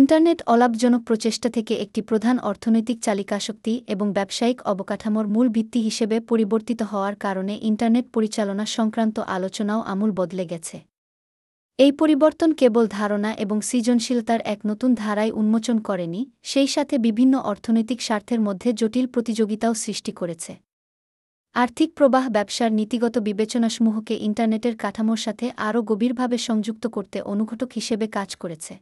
Internet অলাভজনক প্রচেষ্টা থেকে একটি প্রধান অর্থনৈতিক চালিকাশক্তি এবং ব্যবসায়িক অবকাঠামোর মূল ভিত্তি হিসেবে পরিবর্তিত হওয়ার কারণে ইন্টারনেট পরিচালনা সংক্রান্ত আলোচনাও আমূল বদলে গেছে। এই পরিবর্তন কেবল ধারণা এবং সৃজনশীলতার এক নতুন ধারায় উন্মোচন করেনি, সেই সাথে বিভিন্ন অর্থনৈতিক স্বার্থের মধ্যে জটিল প্রতিযোগিতাও সৃষ্টি করেছে। আর্থিক প্রবাহ ব্যবসার নীতিগত বিবেচনাসমূহকে ইন্টারনেটের কাঠামোর সাথে আরও গভীরভাবে সংযুক্ত করতে অনুঘটক হিসেবে কাজ করেছে।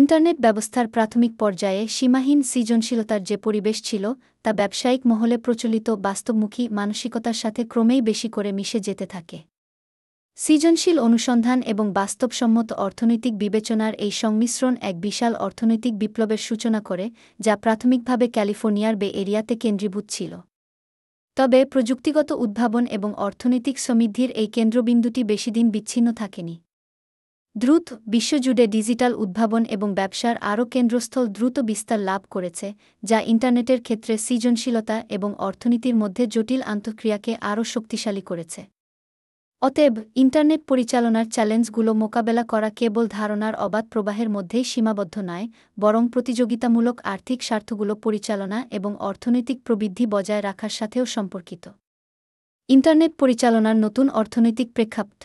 ইন্টারনেট ব্যবস্থার প্রাথমিক পর্যায়ে সীমাহীন সৃজনশীলতার যে পরিবেশ ছিল, তা ব্যবসায়িক মহলে প্রচলিত বাস্তবমুখী মানসিকতার সাথে ক্রমেই বেশি করে মিশে যেতে থাকে। সৃজনশীল অনুসন্ধান এবং বাস্তবসম্মত অর্থনৈতিক বিবেচনার এই সংমিশ্রণ এক বিশাল অর্থনৈতিক বিপ্লবের সূচনা করে, যা প্রাথমিকভাবে ক্যালিফোর্নিয়ার বে এরিয়াতে কেন্দ্রীভূত ছিল। তবে প্রযুক্তিগত উদ্ভাবন এবং অর্থনৈতিক সমৃদ্ধির এই কেন্দ্রবিন্দুটি বেশিদিন বিচ্ছিন্ন থাকেনি। দ্রুত বিশ্বজুড়ে ডিজিটাল উদ্ভাবন এবং ব্যবসার আরও কেন্দ্রস্থল দ্রুত বিস্তার লাভ করেছে, যা ইন্টারনেটের ক্ষেত্রে সৃজনশীলতা এবং অর্থনীতির মধ্যে জটিল আন্তঃক্রিয়াকে আরও শক্তিশালী করেছে। অতএব ইন্টারনেট পরিচালনার চ্যালেঞ্জগুলো মোকাবেলা করা কেবল ধারণার অবাধ প্রবাহের মধ্যেই সীমাবদ্ধ নয়, বরং প্রতিযোগিতামূলক আর্থিক স্বার্থগুলো পরিচালনা এবং অর্থনৈতিক প্রবৃদ্ধি বজায় রাখার সাথেও সম্পর্কিত। ইন্টারনেট পরিচালনার নতুন অর্থনৈতিক প্রেক্ষাপট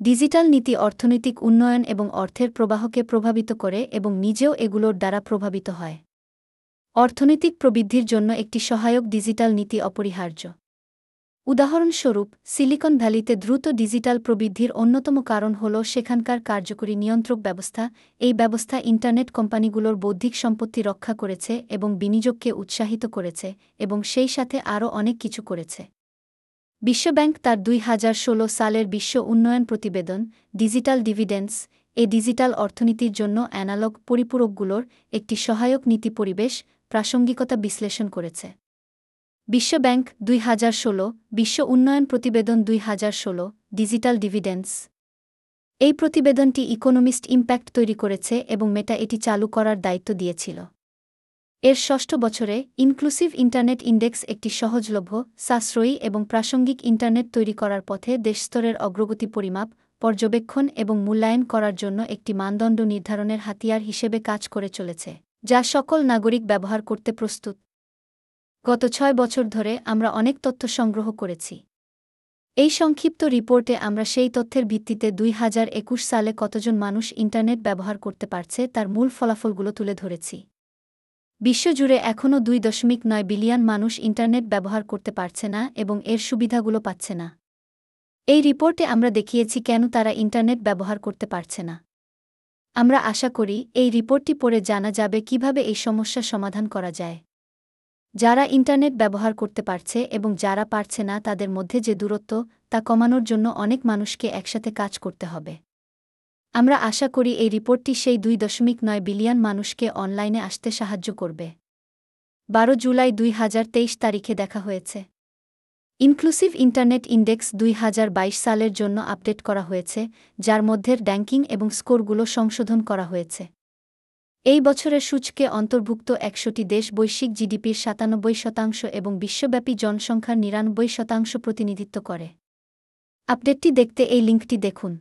ডিজিটাল নীতি অর্থনৈতিক উন্নয়ন এবং অর্থের প্রবাহকে প্রভাবিত করে এবং নিজেও এগুলোর দ্বারা প্রভাবিত হয়। অর্থনৈতিক প্রবৃদ্ধির জন্য একটি সহায়ক ডিজিটাল নীতি অপরিহার্য। উদাহরণস্বরূপ, সিলিকন ভ্যালিতে দ্রুত ডিজিটাল প্রবৃদ্ধির অন্যতম কারণ হল সেখানকার কার্যকরী নিয়ন্ত্রক ব্যবস্থা। এই ব্যবস্থা ইন্টারনেট কোম্পানিগুলোর বৌদ্ধিক সম্পত্তি রক্ষা করেছে এবং বিনিয়োগকে উৎসাহিত করেছে এবং সেই সাথে আরও অনেক কিছু করেছে। বিশ্বব্যাংক তার দুই হাজার ষোলো সালের বিশ্ব উন্নয়ন প্রতিবেদন ডিজিটাল ডিভিডেন্স এ ডিজিটাল অর্থনীতির জন্য অ্যানালগ পরিপূরকগুলোর একটি সহায়ক নীতি পরিবেশ প্রাসঙ্গিকতা বিশ্লেষণ করেছে। বিশ্বব্যাংক দুই হাজার ষোলো, বিশ্ব উন্নয়ন প্রতিবেদন দুই হাজার ষোলো, ডিজিটাল ডিভিডেন্স এই প্রতিবেদনটি ইকোনমিস্ট ইম্প্যাক্ট তৈরি করেছে এবং মেটা এটি চালু করার দায়িত্ব দিয়েছিল। এর ষষ্ঠ বছরে ইনক্লুসিভ ইন্টারনেট ইন্ডেক্স একটি সহজলভ্য, সাশ্রয়ী এবং প্রাসঙ্গিক ইন্টারনেট তৈরি করার পথে দেশস্তরের অগ্রগতি পরিমাপ, পর্যবেক্ষণ এবং মূল্যায়ন করার জন্য একটি মানদণ্ড নির্ধারণের হাতিয়ার হিসেবে কাজ করে চলেছে, যা সকল নাগরিক ব্যবহার করতে প্রস্তুত। গত ছয় বছর ধরে আমরা অনেক তথ্য সংগ্রহ করেছি। এই সংক্ষিপ্ত রিপোর্টে আমরা সেই তথ্যের ভিত্তিতে দুই হাজার একুশ সালে কতজন মানুষ ইন্টারনেট ব্যবহার করতে পারছে তার মূল ফলাফলগুলো তুলে ধরেছি। বিশ্বজুড়ে এখনও দুই দশমিক নয় বিলিয়ন মানুষ ইন্টারনেট ব্যবহার করতে পারছে না এবং এর সুবিধাগুলো পাচ্ছে না। এই রিপোর্টে আমরা দেখিয়েছি কেন তারা ইন্টারনেট ব্যবহার করতে পারছে না। আমরা আশা করি এই রিপোর্টটি পড়ে জানা যাবে কীভাবে এই সমস্যা সমাধান করা যায়। যারা ইন্টারনেট ব্যবহার করতে পারছে এবং যারা পারছে না তাদের মধ্যে যে দূরত্ব, তা কমানোর জন্য অনেক মানুষকে একসাথে কাজ করতে হবে। আমরা আশা করি এই রিপোর্টটি সেই দুই দশমিক নয় বিলিয়ন মানুষকে অনলাইনে আসতে সাহায্য করবে। বারো জুলাই দুই হাজার তেইশ তারিখে দেখা হয়েছে। ইনক্লুসিভ ইন্টারনেট ইন্ডেক্স দুই হাজার বাইশ সালের জন্য আপডেট করা হয়েছে, যার মধ্যে র্যাঙ্কিং এবং স্কোরগুলো সংশোধন করা হয়েছে। এই বছরের সূচকে অন্তর্ভুক্ত একশোটি দেশ বৈশ্বিক জিডিপির সাতানব্বই শতাংশ এবং বিশ্বব্যাপী জনসংখ্যার নিরানব্বই শতাংশ প্রতিনিধিত্ব করে। আপডেটটি দেখতে এই লিঙ্কটি দেখুন।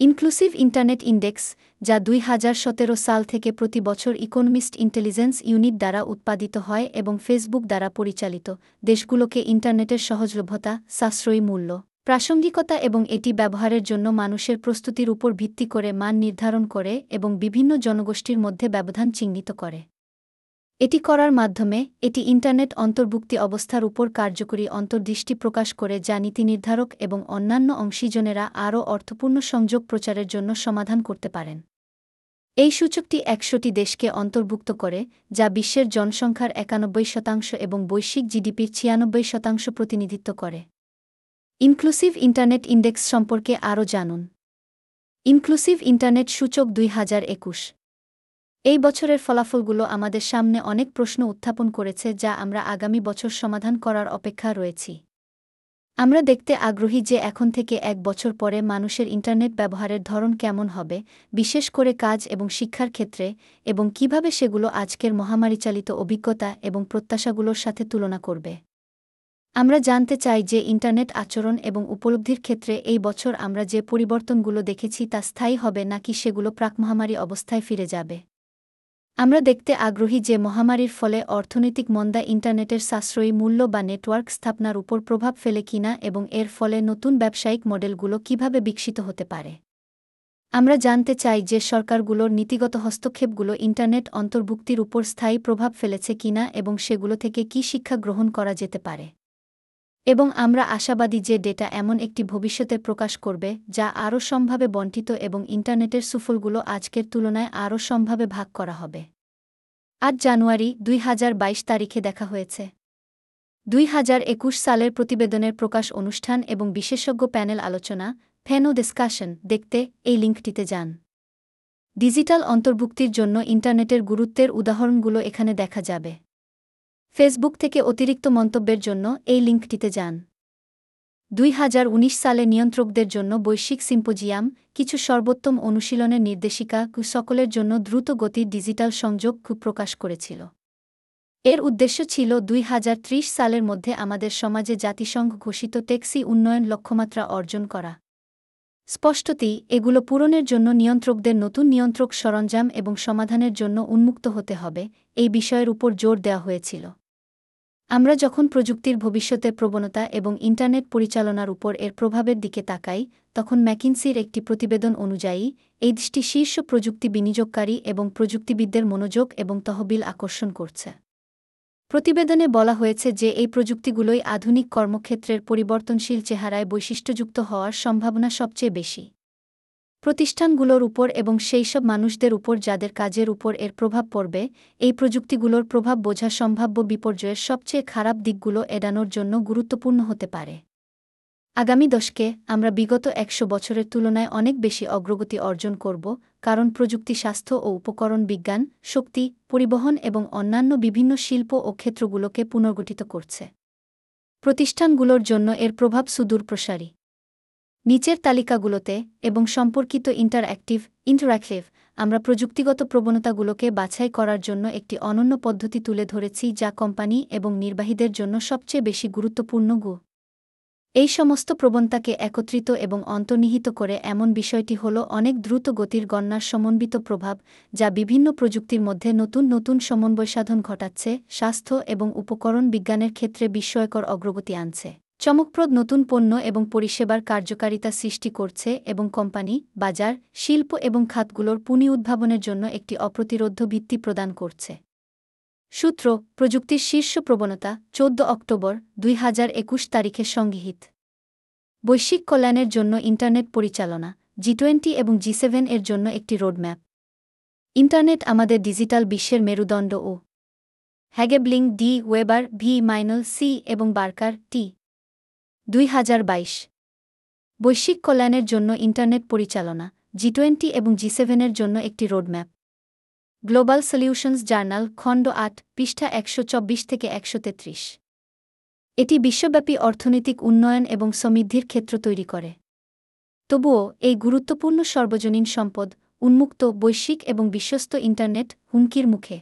ইনক্লুসিভ ইন্টারনেট ইন্ডেক্স, যা দুই হাজার সতেরো সাল থেকে প্রতি বছর ইকোনমিস্ট ইন্টেলিজেন্স ইউনিট দ্বারা উৎপাদিত হয় এবং ফেসবুক দ্বারা পরিচালিত, দেশগুলোকে ইন্টারনেটের সহজলভ্যতা, সাশ্রয়ী মূল্য, প্রাসঙ্গিকতা এবং এটি ব্যবহারের জন্য মানুষের প্রস্তুতির উপর ভিত্তি করে মান নির্ধারণ করে এবং বিভিন্ন জনগোষ্ঠীর মধ্যে ব্যবধান চিহ্নিত করে। এটি করার মাধ্যমে এটি ইন্টারনেট অন্তর্ভুক্তি অবস্থার উপর কার্যকরী অন্তর্দৃষ্টি প্রকাশ করে যা নীতি নির্ধারক এবং অন্যান্য অংশীজনেরা আরও অর্থপূর্ণ সংযোগ প্রচারের জন্য সমাধান করতে পারেন। এই সূচকটি একশোটি দেশকে অন্তর্ভুক্ত করে, যা বিশ্বের জনসংখ্যার একানব্বই শতাংশ এবং বৈশ্বিক জিডিপির ছিয়ানব্বই শতাংশ প্রতিনিধিত্ব করে। ইনক্লুসিভ ইন্টারনেট ইন্ডেক্স সম্পর্কে আরও জানুন। ইনক্লুসিভ ইন্টারনেট সূচক দুই হাজার একুশ। এই বছরের ফলাফলগুলো আমাদের সামনে অনেক প্রশ্ন উত্থাপন করেছে যা আমরা আগামী বছর সমাধান করার অপেক্ষা রয়েছি। আমরা দেখতে আগ্রহী যে এখন থেকে এক বছর পরে মানুষের ইন্টারনেট ব্যবহারের ধরন কেমন হবে, বিশেষ করে কাজ এবং শিক্ষার ক্ষেত্রে, এবং কীভাবে সেগুলো আজকের মহামারীচালিত অভিজ্ঞতা এবং প্রত্যাশাগুলোর সাথে তুলনা করবে। আমরা জানতে চাই যে ইন্টারনেট আচরণ এবং উপলব্ধির ক্ষেত্রে এই বছর আমরা যে পরিবর্তনগুলো দেখেছি তা স্থায়ী হবে নাকি সেগুলো প্রাকমহামারী অবস্থায় ফিরে যাবে। আমরা দেখতে আগ্রহী যে মহামারীর ফলে অর্থনৈতিক মন্দা ইন্টারনেটের সাশ্রয়ী মূল্য বা নেটওয়ার্ক স্থাপনার উপর প্রভাব ফেলে কিনা এবং এর ফলে নতুন ব্যবসায়িক মডেলগুলো কীভাবে বিকশিত হতে পারে। আমরা জানতে চাই যে সরকারগুলোর নীতিগত হস্তক্ষেপগুলো ইন্টারনেট অন্তর্ভুক্তির উপর স্থায়ী প্রভাব ফেলেছে কিনা এবং সেগুলো থেকে কি শিক্ষা গ্রহণ করা যেতে পারে। এবং আমরা আশাবাদী যে ডেটা এমন একটি ভবিষ্যতে প্রকাশ করবে, যা আরও সম্ভাবে বন্টিত এবং ইন্টারনেটের সুফলগুলো আজকের তুলনায় আরও সম্ভাবে ভাগ করা হবে। আজ জানুয়ারি দুই হাজার বাইশ তারিখে দেখা হয়েছে। দুই হাজার একুশ সালের প্রতিবেদনের প্রকাশ অনুষ্ঠান এবং বিশেষজ্ঞ প্যানেল আলোচনা, ফেনো ডিসকাশন, দেখতে এই লিঙ্কটিতে যান। ডিজিটাল অন্তর্ভুক্তির জন্য ইন্টারনেটের গুরুত্বের উদাহরণগুলো এখানে দেখা যাবে। ফেসবুক থেকে অতিরিক্ত মন্তব্যের জন্য এই লিঙ্কটিতে যান। দুই হাজার উনিশ সালে নিয়ন্ত্রকদের জন্য বৈশ্বিক সিম্পোজিয়াম, কিছু সর্বোত্তম অনুশীলনের নির্দেশিকা সকলের জন্য দ্রুত গতির ডিজিটাল সংযোগ প্রকাশ করেছিল। এর উদ্দেশ্য ছিল দুই হাজার ত্রিশ সালের মধ্যে আমাদের সমাজে জাতিসংঘ ঘোষিত ট্যাক্সি উন্নয়ন লক্ষ্যমাত্রা অর্জন করা। স্পষ্টতই, এগুলো পূরণের জন্য নিয়ন্ত্রকদের নতুন নিয়ন্ত্রক সরঞ্জাম এবং সমাধানের জন্য উন্মুক্ত হতে হবে, এই বিষয়ের উপর জোর দেওয়া হয়েছিল। আমরা যখন প্রযুক্তির ভবিষ্যতের প্রবণতা এবং ইন্টারনেট পরিচালনার উপর এর প্রভাবের দিকে তাকাই, তখন ম্যাকিনসির একটি প্রতিবেদন অনুযায়ী, এই দৃষ্টি শীর্ষ প্রযুক্তি বিনিয়োগকারী এবং প্রযুক্তিবিদদের মনোযোগ এবং তহবিল আকর্ষণ করছে। প্রতিবেদনে বলা হয়েছে যে এই প্রযুক্তিগুলোই আধুনিক কর্মক্ষেত্রের পরিবর্তনশীল চেহারায় বৈশিষ্ট্যযুক্ত হওয়ার সম্ভাবনা সবচেয়ে বেশি। প্রতিষ্ঠানগুলোর উপর এবং সেই সব মানুষদের উপর যাদের কাজের উপর এর প্রভাব পড়বে, এই প্রযুক্তিগুলোর প্রভাব বোঝা সম্ভাব্য বিপর্যয়ের সবচেয়ে খারাপ দিকগুলো এড়ানোর জন্য গুরুত্বপূর্ণ হতে পারে। আগামী দশকে আমরা বিগত একশো বছরের তুলনায় অনেক বেশি অগ্রগতি অর্জন করব কারণ প্রযুক্তি স্বাস্থ্য ও উপকরণ বিজ্ঞান, শক্তি, পরিবহন এবং অন্যান্য বিভিন্ন শিল্প ও ক্ষেত্রগুলোকে পুনর্গঠিত করছে। প্রতিষ্ঠানগুলোর জন্য এর প্রভাব সুদূর প্রসারী নিচের তালিকাগুলোতে এবং সম্পর্কিত ইন্টারঅ্যাক্টিভ ইন্টারঅ্যাক্টিভ আমরা প্রযুক্তিগত প্রবণতাগুলোকে বাছাই করার জন্য একটি অনন্য পদ্ধতি তুলে ধরেছি যা কোম্পানি এবং নির্বাহীদের জন্য সবচেয়ে বেশি গুরুত্বপূর্ণ গু এই সমস্ত প্রবণতাকে একত্রিত এবং অন্তর্নিহিত করে এমন বিষয়টি হল অনেক দ্রুত গতির গণনার সমন্বিত প্রভাব, যা বিভিন্ন প্রযুক্তির মধ্যে নতুন নতুন সমন্বয় সাধন ঘটাচ্ছে, স্বাস্থ্য এবং উপকরণ বিজ্ঞানের ক্ষেত্রে বিস্ময়কর অগ্রগতি আনছে। চমকপ্রদ নতুন পণ্য এবং পরিষেবার কার্যকারিতা সৃষ্টি করছে এবং কোম্পানি, বাজার, শিল্প এবং খাতগুলোর পুনি উদ্ভাবনের জন্য একটি অপ্রতিরোধ্য ভিত্তি প্রদান করছে। সূত্র, প্রযুক্তির শীর্ষ প্রবণতা, চোদ্দ অক্টোবর, দুই হাজার একুশ তারিখে সংগৃহীত। বৈশ্বিক কল্যাণের জন্য ইন্টারনেট পরিচালনা, জি টোয়েন্টি এবং জি সেভেন এর জন্য একটি রোডম্যাপ। ইন্টারনেট আমাদের ডিজিটাল বিশ্বের মেরুদণ্ড ও Hagebolling D Weber, V Meinel C এবং বার্কার টি। দুই হাজার বাইশ। বৈশ্বিক কল্যাণের জন্য ইন্টারনেট পরিচালনা, জি টোয়েন্টি এবং জি সেভেনের জন্য একটি রোডম্যাপ। গ্লোবাল সলিউশনস জার্নাল খণ্ড আট, পৃষ্ঠা একশো চব্বিশ থেকে একশো তেত্রিশ। এটি বিশ্বব্যাপী অর্থনৈতিক উন্নয়ন এবং সমৃদ্ধির ক্ষেত্র তৈরি করে। তবুও, এই গুরুত্বপূর্ণ সর্বজনীন সম্পদ উন্মুক্ত বৈশ্বিক এবং বিশ্বস্ত ইন্টারনেট হুমকির মুখে।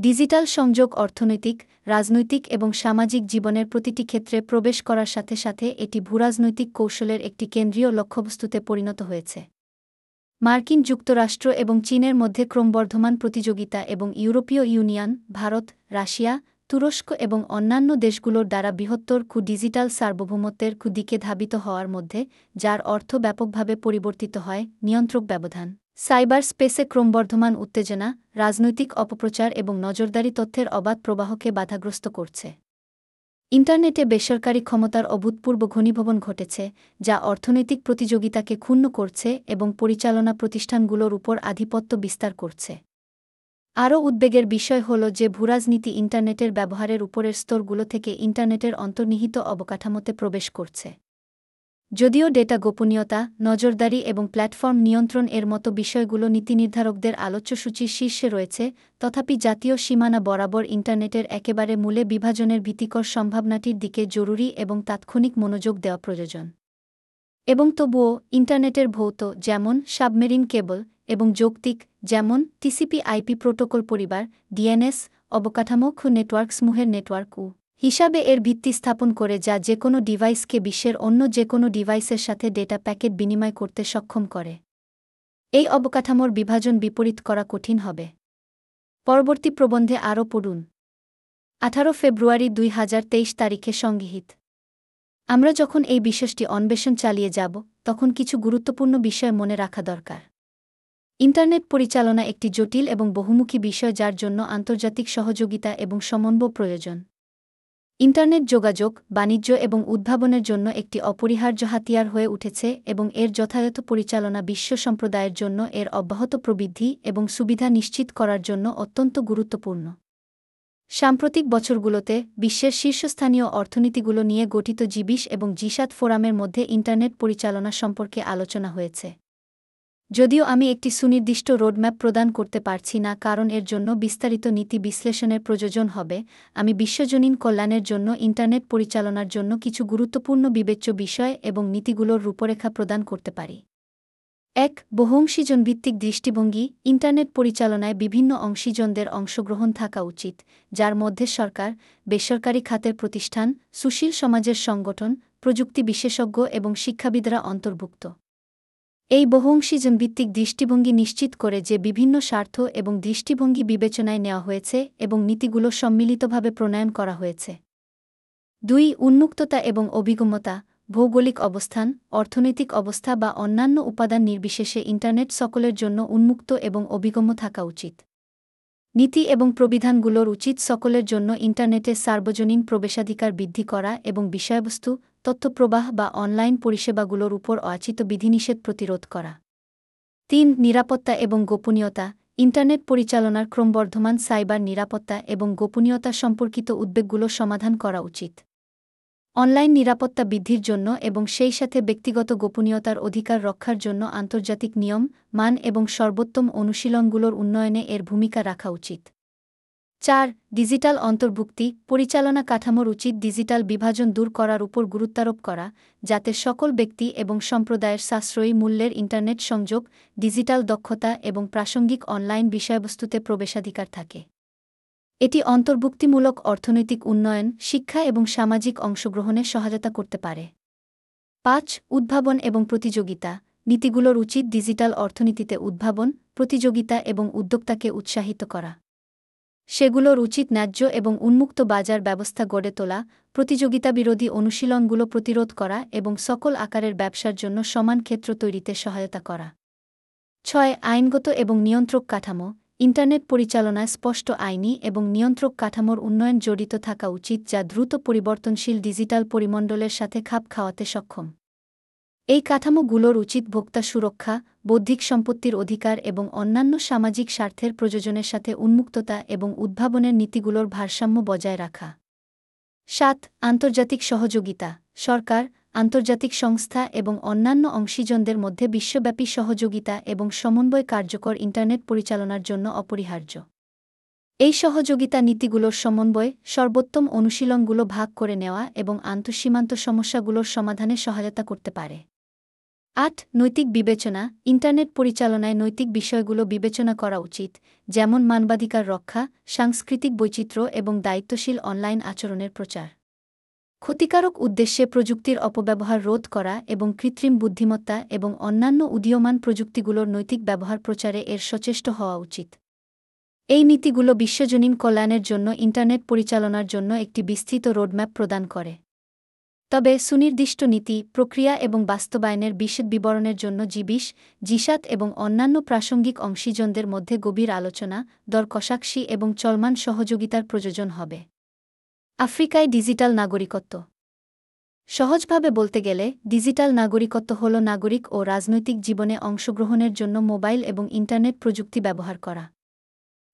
ডিজিটাল সংযোগ অর্থনৈতিক, রাজনৈতিক এবং সামাজিক জীবনের প্রতিটি ক্ষেত্রে প্রবেশ করার সাথে সাথে এটি ভূরাজনৈতিক কৌশলের একটি কেন্দ্রীয় লক্ষ্যবস্তুতে পরিণত হয়েছে। মার্কিন যুক্তরাষ্ট্র এবং চীনের মধ্যে ক্রমবর্ধমান প্রতিযোগিতা এবং ইউরোপীয় ইউনিয়ন, ভারত, রাশিয়া, তুরস্ক এবং অন্যান্য দেশগুলোর দ্বারা বৃহত্তর কু ডিজিটাল সার্বভৌমত্বের কু দিকে ধাবিত হওয়ার মধ্যে, যার অর্থ ব্যাপকভাবে পরিবর্তিত হয়, নিয়ন্ত্রক ব্যবধান। সাইবার স্পেসে ক্রমবর্ধমান উত্তেজনা, রাজনৈতিক অপপ্রচার এবং নজরদারি তথ্যের অবাধ প্রবাহকে বাধাগ্রস্ত করছে। ইন্টারনেটে বেসরকারি ক্ষমতার অভূতপূর্ব ঘনীভবন ঘটেছে, যা অর্থনৈতিক প্রতিযোগিতাকে ক্ষুণ্ণ করছে এবং পরিচালনা প্রতিষ্ঠানগুলোর উপর আধিপত্য বিস্তার করছে। আরও উদ্বেগের বিষয় হল যে ভূরাজনীতি ইন্টারনেটের ব্যবহারের উপরের স্তরগুলো থেকে ইন্টারনেটের অন্তর্নিহিত অবকাঠামোতে প্রবেশ করছে। যদিও ডেটা গোপনীয়তা, নজরদারি এবং প্ল্যাটফর্ম নিয়ন্ত্রণ এর মতো বিষয়গুলো নীতিনির্ধারকদের আলোচ্যসূচির শীর্ষে রয়েছে, তথাপি জাতীয় সীমানা বরাবর ইন্টারনেটের একেবারে মূলে বিভাজনের ভীতিকর সম্ভাবনাটির দিকে জরুরি এবং তাৎক্ষণিক মনোযোগ দেওয়া প্রয়োজন। এবং তবুও, ইন্টারনেটের ভৌত, যেমন সাবমেরিন কেবল এবং যৌক্তিক, যেমন টিসিপি আইপি প্রোটোকল পরিবার, ডিএনএস, অবকাঠামো নেটওয়ার্কসমূহের নেটওয়ার্ক ও হিসাবে এর ভিত্তি স্থাপন করে যা যে কোনো ডিভাইসকে বিশ্বের অন্য যে কোনো ডিভাইসের সাথে ডেটা প্যাকেট বিনিময় করতে সক্ষম করে। এই অবকাঠামোর বিভাজন বিপরীত করা কঠিন হবে। পরবর্তী প্রবন্ধে আরও পড়ুন। আঠারো ফেব্রুয়ারি দুই তেইশ তারিখে সংগৃহীত। আমরা যখন এই বিষয়টি অন্বেষণ চালিয়ে যাব, তখন কিছু গুরুত্বপূর্ণ বিষয় মনে রাখা দরকার। ইন্টারনেট পরিচালনা একটি জটিল এবং বহুমুখী বিষয় যার জন্য আন্তর্জাতিক সহযোগিতা এবং সমন্বয় প্রয়োজন। ইন্টারনেট যোগাযোগ, বাণিজ্য এবং উদ্ভাবনের জন্য একটি অপরিহার্য হাতিয়ার হয়ে উঠেছে এবং এর যথাযথ পরিচালনা বিশ্ব সম্প্রদায়ের জন্য এর অব্যাহত প্রবৃদ্ধি এবং সুবিধা নিশ্চিত করার জন্য অত্যন্ত গুরুত্বপূর্ণ। সাম্প্রতিক বছরগুলোতে বিশ্বের শীর্ষস্থানীয় অর্থনীতিগুলো নিয়ে গঠিত জিবিশ এবং জিসাত ফোরামের মধ্যে ইন্টারনেট পরিচালনা সম্পর্কে আলোচনা হয়েছে। যদিও আমি একটি সুনির্দিষ্ট রোডম্যাপ প্রদান করতে পারছি না, কারণ এর জন্য বিস্তারিত নীতি বিশ্লেষণের প্রয়োজন হবে। আমি বিশ্বজনীন কল্যাণের জন্য ইন্টারনেট পরিচালনার জন্য কিছু গুরুত্বপূর্ণ বিবেচ্য বিষয় এবং নীতিগুলোর রূপরেখা প্রদান করতে পারি। এক বহুঅংশীজন ভিত্তিক দৃষ্টিভঙ্গি। ইন্টারনেট পরিচালনায় বিভিন্ন অংশীজনদের অংশগ্রহণ থাকা উচিত, যার মধ্যে সরকার, বেসরকারি খাতের প্রতিষ্ঠান, সুশীল সমাজের সংগঠন, প্রযুক্তি বিশেষজ্ঞ এবং শিক্ষাবিদরা অন্তর্ভুক্ত। এই বহুঅংশীজন ভিত্তিক দৃষ্টিভঙ্গি নিশ্চিত করে যে বিভিন্ন স্বার্থ এবং দৃষ্টিভঙ্গি বিবেচনায় নেওয়া হয়েছে এবং নীতিগুলো সম্মিলিতভাবে প্রণয়ন করা হয়েছে। দুই, উন্মুক্ততা এবং অভিগমতা, ভৌগোলিক অবস্থান, অর্থনৈতিক অবস্থা বা অন্যান্য উপাদান নির্বিশেষে ইন্টারনেট সকলের জন্য উন্মুক্ত এবং অভিগম্য থাকা উচিত। নীতি এবং প্রবিধানগুলোর উচিত সকলের জন্য ইন্টারনেটে সার্বজনীন প্রবেশাধিকার বৃদ্ধি করা এবং বিষয়বস্তু তথ্যপ্রবাহ বা অনলাইন পরিষেবাগুলোর উপর অয়াচিত বিধিনিষেধ প্রতিরোধ করা। তিন, নিরাপত্তা এবং গোপনীয়তা। ইন্টারনেট পরিচালনার ক্রমবর্ধমান সাইবার নিরাপত্তা এবং গোপনীয়তা সম্পর্কিত উদ্বেগগুলো সমাধান করা উচিত। অনলাইন নিরাপত্তা বৃদ্ধির জন্য এবং সেই সাথে ব্যক্তিগত গোপনীয়তার অধিকার রক্ষার জন্য আন্তর্জাতিক নিয়ম, মান এবং সর্বোত্তম অনুশীলনগুলোর উন্নয়নে এর ভূমিকা রাখা উচিত। চার, ডিজিটাল অন্তর্ভুক্তি, পরিচালনা কাঠামোর উচিত ডিজিটাল বিভাজন দূর করার উপর গুরুত্বারোপ করা, যাতে সকল ব্যক্তি এবং সম্প্রদায়ের সাশ্রয়ী মূল্যের ইন্টারনেট সংযোগ, ডিজিটাল দক্ষতা এবং প্রাসঙ্গিক অনলাইন বিষয়বস্তুতে প্রবেশাধিকার থাকে। এটি অন্তর্ভুক্তিমূলক অর্থনৈতিক উন্নয়ন, শিক্ষা এবং সামাজিক অংশগ্রহণে সহায়তা করতে পারে। পাঁচ, উদ্ভাবন এবং প্রতিযোগিতা, নীতিগুলোর উচিত ডিজিটাল অর্থনীতিতে উদ্ভাবন, প্রতিযোগিতা এবং উদ্যোক্তাকে উৎসাহিত করা। সেগুলোর উচিত ন্যায্য এবং উন্মুক্ত বাজার ব্যবস্থা গড়ে তোলা প্রতিযোগিতা বিরোধী অনুশীলনগুলো প্রতিরোধ করা এবং সকল আকারের ব্যবসার জন্য সমান ক্ষেত্র তৈরিতে সহায়তা করা। ছয়, আইনগত এবং নিয়ন্ত্রক কাঠামো। ইন্টারনেট পরিচালনায় স্পষ্ট আইনি এবং নিয়ন্ত্রক কাঠামোর উন্নয়ন জড়িত থাকা উচিত যা দ্রুত পরিবর্তনশীল ডিজিটাল পরিমণ্ডলের সাথে খাপ খাওয়াতে সক্ষম। এই কাঠামোগুলোর উচিত ভোক্তা সুরক্ষা, বৌদ্ধিক সম্পত্তির অধিকার এবং অন্যান্য সামাজিক স্বার্থের প্রযোজনের সাথে উন্মুক্ততা এবং উদ্ভাবনের নীতিগুলোর ভারসাম্য বজায় রাখা। সাত, আন্তর্জাতিক সহযোগিতা। সরকার, আন্তর্জাতিক সংস্থা এবং অন্যান্য অংশীজনদের মধ্যে বিশ্বব্যাপী সহযোগিতা এবং সমন্বয় কার্যকর ইন্টারনেট পরিচালনার জন্য অপরিহার্য। এই সহযোগিতা নীতিগুলোর সমন্বয় সর্বোত্তম অনুশীলনগুলো ভাগ করে নেওয়া এবং আন্তঃসীমান্ত সমস্যাগুলোর সমাধানে সহায়তা করতে পারে। আট, নৈতিক বিবেচনা, ইন্টারনেট পরিচালনায় নৈতিক বিষয়গুলো বিবেচনা করা উচিত, যেমন মানবাধিকার রক্ষা, সাংস্কৃতিক বৈচিত্র্য এবং দায়িত্বশীল অনলাইন আচরণের প্রচার। ক্ষতিকারক উদ্দেশ্যে প্রযুক্তির অপব্যবহার রোধ করা এবং কৃত্রিম বুদ্ধিমত্তা এবং অন্যান্য উদীয়মান প্রযুক্তিগুলোর নৈতিক ব্যবহার প্রচারে এর সচেষ্ট হওয়া উচিত। এই নীতিগুলো বিশ্বজনীন কল্যাণের জন্য ইন্টারনেট পরিচালনার জন্য একটি বিস্তৃত রোডম্যাপ প্রদান করে। তবে সুনির্দিষ্ট নীতি, প্রক্রিয়া এবং বাস্তবায়নের বিশদ বিবরণের জন্য জিবিশ জিসাত এবং অন্যান্য প্রাসঙ্গিক অংশীজনদের মধ্যে গভীর আলোচনা, দর কষাকষি এবং চলমান সহযোগিতার প্রয়োজন হবে। আফ্রিকায় ডিজিটাল নাগরিকত্ব। সহজভাবে বলতে গেলে, ডিজিটাল নাগরিকত্ব হল নাগরিক ও রাজনৈতিক জীবনে অংশগ্রহণের জন্য মোবাইল এবং ইন্টারনেট প্রযুক্তি ব্যবহার করা।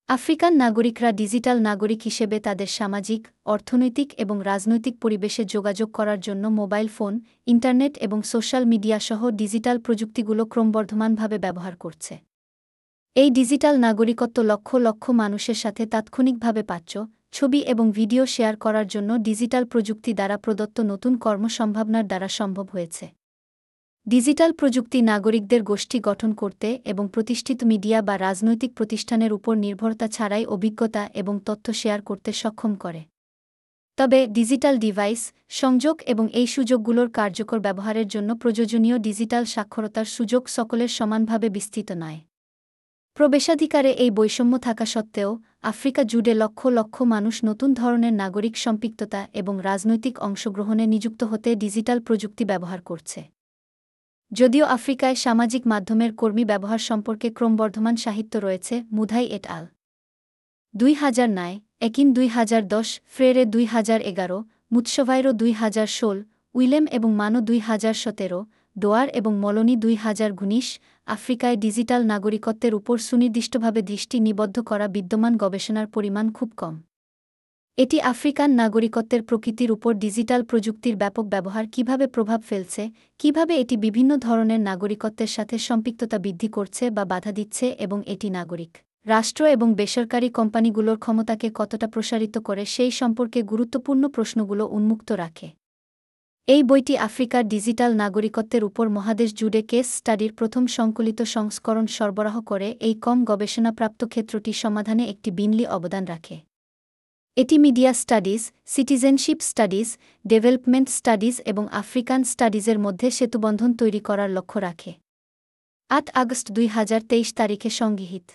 আফ্রিকান নাগরিকরা ডিজিটাল নাগরিক হিসেবে তাদের সামাজিক, অর্থনৈতিক এবং রাজনৈতিক পরিবেশে যোগাযোগ করার জন্য মোবাইল ফোন, ইন্টারনেট এবং সোশ্যাল মিডিয়া সহ ডিজিটাল প্রযুক্তিগুলো ক্রমবর্ধমানভাবে ব্যবহার করছে। এই ডিজিটাল নাগরিকত্ব লক্ষ লক্ষ মানুষের সাথে তাৎক্ষণিকভাবে পাচ্ছ, ছবি এবং ভিডিও শেয়ার করার জন্য ডিজিটাল প্রযুক্তি দ্বারা প্রদত্ত নতুন কর্মসম্ভাবনার দ্বারা সম্ভব হয়েছে। ডিজিটাল প্রযুক্তি নাগরিকদের গোষ্ঠী গঠন করতে এবং প্রতিষ্ঠিত মিডিয়া বা রাজনৈতিক প্রতিষ্ঠানের উপর নির্ভরতা ছাড়াই অভিজ্ঞতা এবং তথ্য শেয়ার করতে সক্ষম করে। তবে ডিজিটাল ডিভাইস, সংযোগ এবং এই সুযোগগুলোর কার্যকর ব্যবহারের জন্য প্রয়োজনীয় ডিজিটাল সাক্ষরতার সুযোগ সকলের সমানভাবে বিস্তৃত নয়। প্রবেশাধিকারে এই বৈষম্য থাকা সত্ত্বেও, আফ্রিকা জুড়ে লক্ষ লক্ষ মানুষ নতুন ধরনের নাগরিক সম্পৃক্ততা এবং রাজনৈতিক অংশগ্রহণে নিযুক্ত হতে ডিজিটাল প্রযুক্তি ব্যবহার করছে। যদিও আফ্রিকায় সামাজিক মাধ্যমের কর্মী ব্যবহার সম্পর্কে ক্রমবর্ধমান সাহিত্য রয়েছে, মুধাই এট আল দুই হাজার নয় একিন দুই হাজার দশ, ফ্রেরে দুই হাজার এগারো, মুৎসভাইরো দুই হাজার ষোল, উইলেম এবং মানো দুই হাজার সতেরো ডোয়ার এবং মলনি দুই হাজার ঘুনিশ আফ্রিকায় ডিজিটাল নাগরিকত্বের উপর সুনির্দিষ্টভাবে দৃষ্টি নিবদ্ধ করা বিদ্যমান গবেষণার পরিমাণ খুব কম। এটি আফ্রিকান নাগরিকত্বের প্রকৃতির উপর ডিজিটাল প্রযুক্তির ব্যাপক ব্যবহার কীভাবে প্রভাব ফেলছে, কীভাবে এটি বিভিন্ন ধরনের নাগরিকত্বের সাথে সম্পৃক্ততা বৃদ্ধি করছে বা বাধা দিচ্ছে এবং এটি নাগরিক, রাষ্ট্র এবং বেসরকারি কোম্পানিগুলোর ক্ষমতাকে কতটা প্রসারিত করে সেই সম্পর্কে গুরুত্বপূর্ণ প্রশ্নগুলো উন্মুক্ত রাখে। এই বইটি আফ্রিকার ডিজিটাল নাগরিকত্বের উপর মহাদেশ জুড়ে কেস স্টাডির প্রথম সংকলিত সংস্করণ সরবরাহ করে এই কম গবেষণাপ্রাপ্ত ক্ষেত্রটি সমাধানে একটি বিনলি অবদান রাখে। এটি media studies, citizenship studies, development studies এবং আফ্রিকান স্টাডিজের মধ্যে সেতুবন্ধন তৈরি করার লক্ষ্য রাখে। আট আগস্ট দুই হাজার তেইশ তারিখে সংগৃহীত।